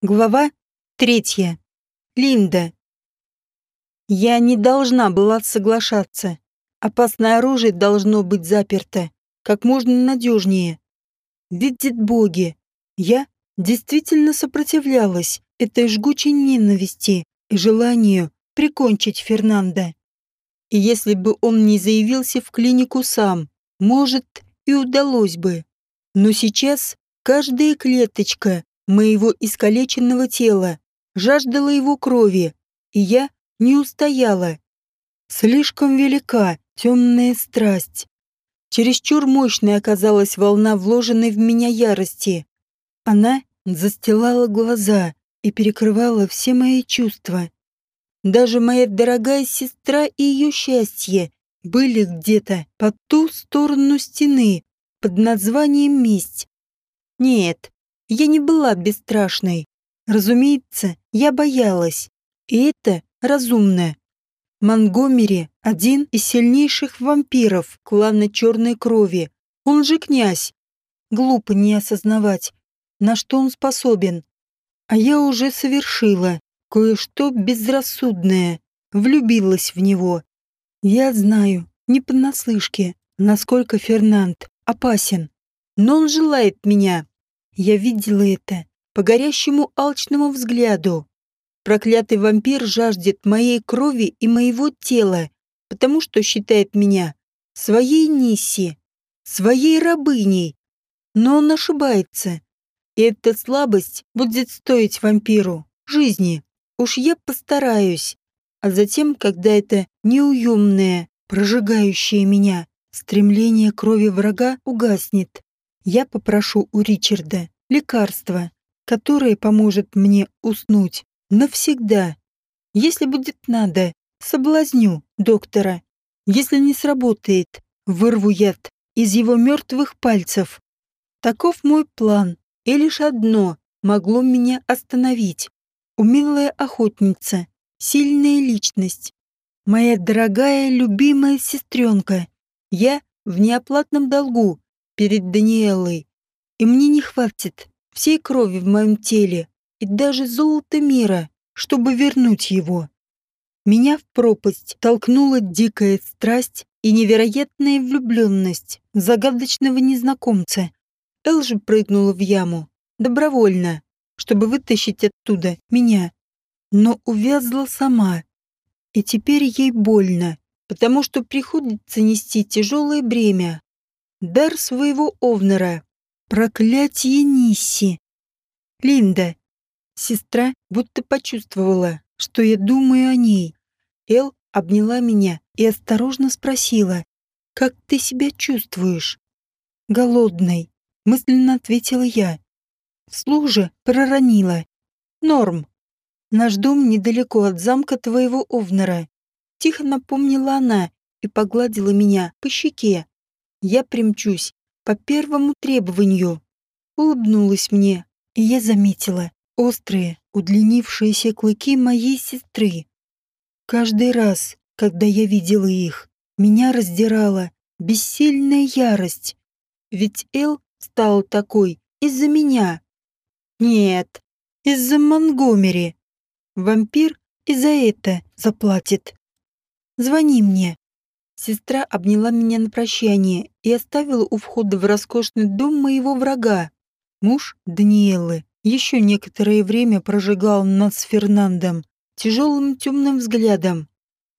Глава третья. Линда. Я не должна была соглашаться. Опасное оружие должно быть заперто как можно надежнее. Видит боги. Я действительно сопротивлялась этой жгучей ненависти и желанию прикончить Фернанда. И если бы он не заявился в клинику сам, может, и удалось бы. Но сейчас каждая клеточка моего искалеченного тела жаждала его крови, и я не устояла. Слишком велика темная страсть. Чересчур мощной оказалась волна вложенной в меня ярости. Она застилала глаза и перекрывала все мои чувства. Даже моя дорогая сестра и ее счастье были где-то по ту сторону стены под названием «Месть». Нет, я не была бесстрашной. Разумеется, я боялась. И это разумно. Монгомери – один из сильнейших вампиров клана Черной Крови. Он же князь. Глупо не осознавать, на что он способен. А я уже совершила кое-что безрассудное. Влюбилась в него. Я знаю, не понаслышке, насколько Фернанд опасен. Но он желает меня. Я видела это по горящему алчному взгляду. Проклятый вампир жаждет моей крови и моего тела, потому что считает меня своей Нисси, своей рабыней. Но он ошибается. И эта слабость будет стоить вампиру жизни. Уж я постараюсь. А затем, когда это неуемное, прожигающее меня, стремление крови врага угаснет, я попрошу у Ричарда лекарство, которое поможет мне уснуть навсегда. Если будет надо, соблазню доктора. Если не сработает, вырву яд из его мертвых пальцев. Таков мой план, и лишь одно могло меня остановить. Умелая охотница, сильная личность. Моя дорогая, любимая сестренка. Я в неоплатном долгу перед Даниэлой. И мне не хватит всей крови в моем теле и даже золота мира, чтобы вернуть его. Меня в пропасть толкнула дикая страсть и невероятная влюбленность загадочного незнакомца. Эл же прыгнула в яму, добровольно, чтобы вытащить оттуда меня, но увязла сама. И теперь ей больно, потому что приходится нести тяжелое бремя. Дар своего Овнера. Проклятие Нисси. Линда. Сестра будто почувствовала, что я думаю о ней. Эл обняла меня и осторожно спросила, «Как ты себя чувствуешь?» «Голодной», — мысленно ответила я. Вслух же проронила. «Норм. Наш дом недалеко от замка твоего Овнера». Тихо напомнила она и погладила меня по щеке. Я примчусь по первому требованию. Улыбнулась мне, и я заметила острые, удлинившиеся клыки моей сестры. Каждый раз, когда я видела их, меня раздирала бессильная ярость. Ведь Эл стал такой из-за меня. Нет, из-за Монгомери. Вампир и за это заплатит. Звони мне. Сестра обняла меня на прощание и оставила у входа в роскошный дом моего врага. Муж Даниэлы еще некоторое время прожигал нас с Фернандом тяжелым темным взглядом,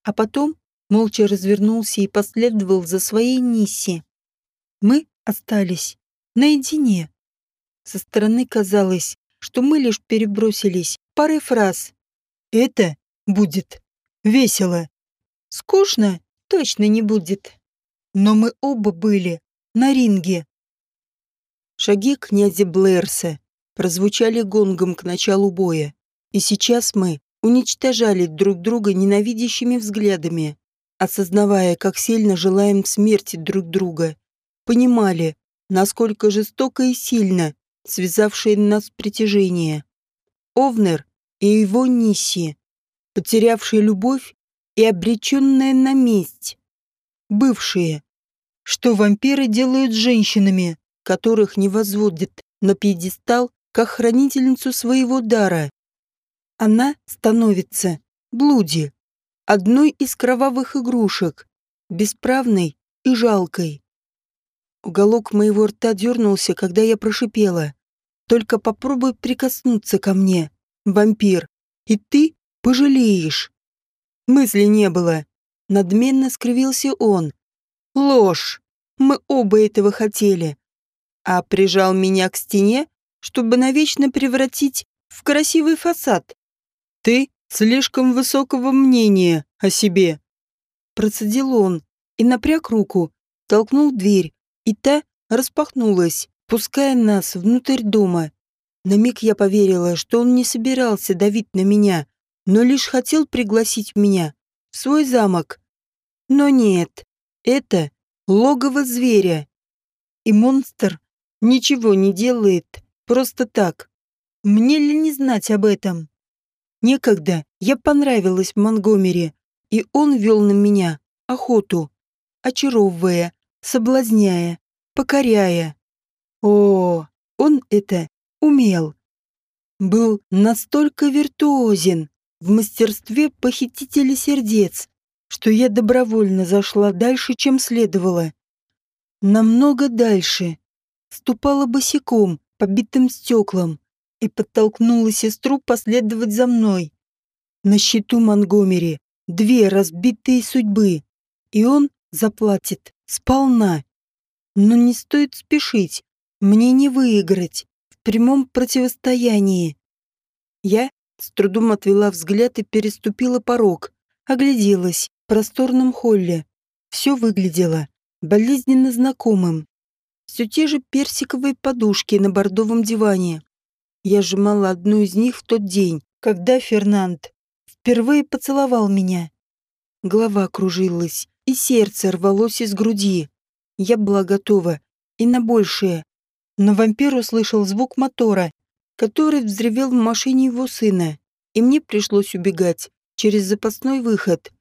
а потом молча развернулся и последовал за своей Нисси. Мы остались наедине. Со стороны казалось, что мы лишь перебросились парой фраз. «Это будет весело». «Скучно точно не будет». Но мы оба были на ринге. Шаги князя Блэрса прозвучали гонгом к началу боя. И сейчас мы уничтожали друг друга ненавидящими взглядами, осознавая, как сильно желаем смерти друг друга. Понимали, насколько жестоко и сильно связавшее нас притяжение. Овнер и его Нисси, потерявшие любовь и обреченная на месть. Бывшие. Что вампиры делают с женщинами, которых не возводят на пьедестал как хранительницу своего дара. Она становится Блуди, одной из кровавых игрушек, бесправной и жалкой. Уголок моего рта дернулся, когда я прошипела. «Только попробуй прикоснуться ко мне, вампир, и ты пожалеешь». Мысли не было. Надменно скривился он. «Ложь! Мы оба этого хотели. А прижал меня к стене, чтобы навечно превратить в красивый фасад. Ты слишком высокого мнения о себе». Процедил он и напряг руку, толкнул дверь, и та распахнулась, пуская нас внутрь дома. На миг я поверила, что он не собирался давить на меня, но лишь хотел пригласить меня в свой замок. Но нет, это логово зверя. И монстр ничего не делает просто так. Мне ли не знать об этом? Некогда я понравилась Монгомери, и он вел на меня охоту, очаровывая, соблазняя, покоряя. О, он это умел. Был настолько виртуозен в мастерстве похитителя сердец, что я добровольно зашла дальше, чем следовало. Намного дальше. Ступала босиком, по битым стеклам, и подтолкнула сестру последовать за мной. На счету Монгомери две разбитые судьбы, и он заплатит сполна. Но не стоит спешить, мне не выиграть в прямом противостоянии. Я с трудом отвела взгляд и переступила порог, огляделась в просторном холле. Все выглядело болезненно знакомым. Все те же персиковые подушки на бордовом диване. Я сжимала одну из них в тот день, когда Фернанд впервые поцеловал меня. Голова кружилась, и сердце рвалось из груди. Я была готова и на большее. Но вампир услышал звук мотора, который взревел в машине его сына, и мне пришлось убегать через запасной выход.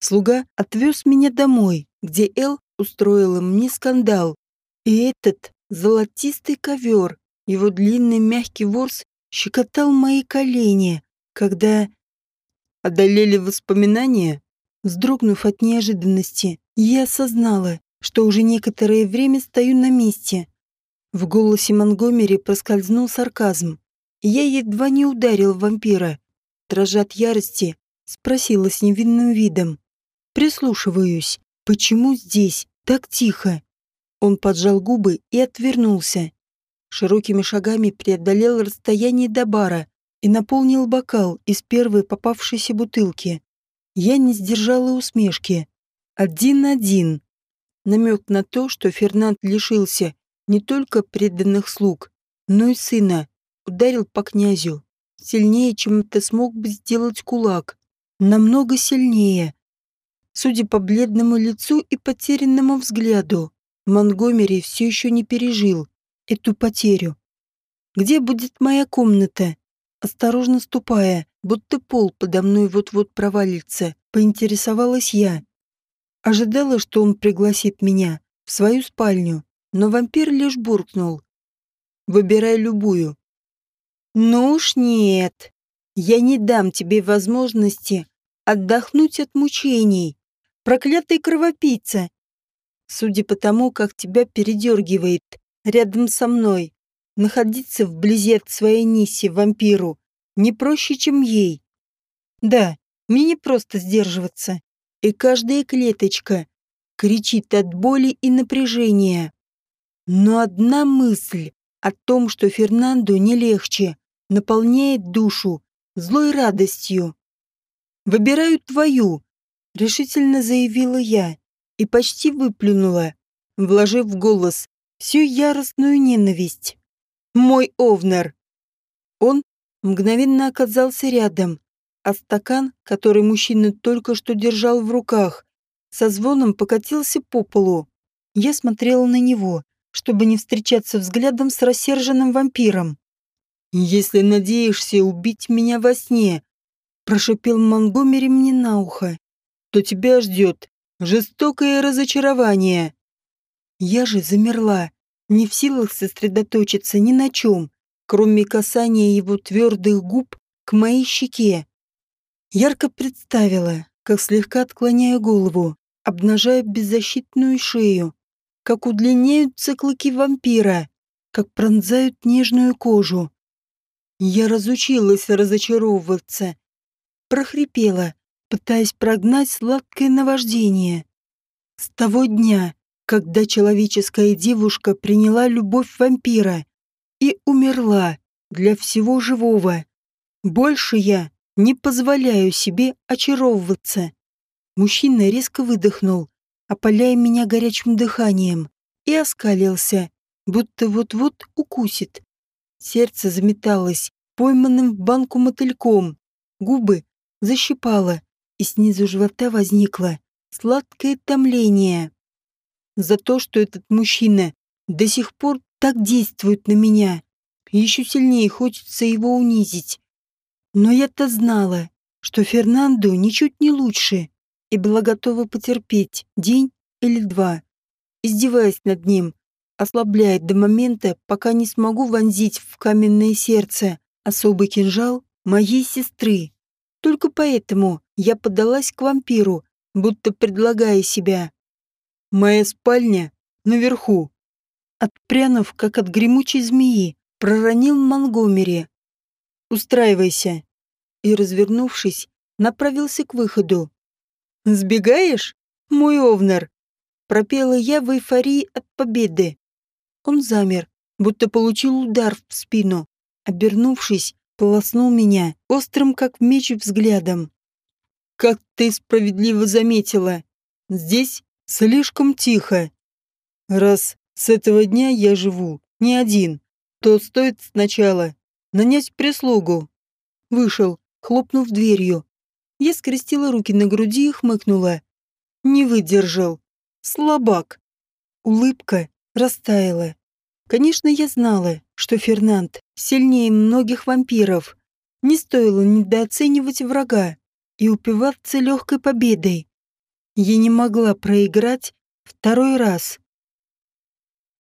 Слуга отвез меня домой, где Эл устроила мне скандал. И этот золотистый ковер, его длинный мягкий ворс щекотал мои колени, когда... Одолели воспоминания? Вздрогнув от неожиданности, я осознала, что уже некоторое время стою на месте. В голосе Монгомери проскользнул сарказм. Я едва не ударил вампира. Дрожа от ярости, спросила с невинным видом. Прислушиваюсь. Почему здесь так тихо? Он поджал губы и отвернулся. Широкими шагами преодолел расстояние до бара и наполнил бокал из первой попавшейся бутылки. Я не сдержала усмешки. Один-один. Намек на то, что Фернанд лишился не только преданных слуг, но и сына. Ударил по князю. Сильнее, чем это смог бы сделать кулак. Намного сильнее. Судя по бледному лицу и потерянному взгляду, Монгомери все еще не пережил эту потерю. «Где будет моя комната?» Осторожно ступая, будто пол подо мной вот-вот провалится, поинтересовалась я. Ожидала, что он пригласит меня в свою спальню, но вампир лишь буркнул. «Выбирай любую». «Ну уж нет. Я не дам тебе возможности отдохнуть от мучений. Проклятый кровопийца. Судя по тому, как тебя передергивает рядом со мной, находиться вблизи от своей Ниси, вампиру, не проще, чем ей. Да, мне не просто сдерживаться. И каждая клеточка кричит от боли и напряжения. Но одна мысль о том, что Фернандо не легче, наполняет душу злой радостью. «Выбираю твою», — решительно заявила я и почти выплюнула, вложив в голос всю яростную ненависть. «Мой Овнер!» Он мгновенно оказался рядом, а стакан, который мужчина только что держал в руках, со звоном покатился по полу. Я смотрела на него, чтобы не встречаться взглядом с рассерженным вампиром. «Если надеешься убить меня во сне», — прошипел Монгомери мне на ухо, «то тебя ждет жестокое разочарование». Я же замерла, не в силах сосредоточиться ни на чем, кроме касания его твердых губ к моей щеке. Ярко представила, как слегка отклоняю голову, обнажая беззащитную шею, как удлиняются клыки вампира, как пронзают нежную кожу. Я разучилась разочаровываться. Прохрипела, пытаясь прогнать сладкое наваждение. С того дня, когда человеческая девушка приняла любовь вампира и умерла для всего живого, больше я не позволяю себе очаровываться. Мужчина резко выдохнул, опаляя меня горячим дыханием, и оскалился, будто вот-вот укусит. Сердце заметалось, пойманным в банку мотыльком, губы защипало, и снизу живота возникло сладкое томление. За то, что этот мужчина до сих пор так действует на меня, еще сильнее хочется его унизить. Но я-то знала, что Фернандо ничуть не лучше, и была готова потерпеть день или два, издеваясь над ним, ослабляет до момента, пока не смогу вонзить в каменное сердце особый кинжал моей сестры. Только поэтому я подалась к вампиру, будто предлагая себя. Моя спальня наверху. Отпрянув, как от гремучей змеи, проронил Монгомери. «Устраивайся» и, развернувшись, направился к выходу. «Сбегаешь, мой Овнер?» пропела я в эйфории от победы. Он замер, будто получил удар в спину. Обернувшись, полоснул меня острым, как меч, взглядом. «Как ты справедливо заметила, здесь слишком тихо. Раз с этого дня я живу не один, то стоит сначала нанять прислугу». Вышел, хлопнув дверью. Я скрестила руки на груди и хмыкнула. Не выдержал. Слабак. Улыбка растаяла. Конечно, я знала, что Фернанд сильнее многих вампиров. Не стоило недооценивать врага и упиваться легкой победой. Я не могла проиграть второй раз.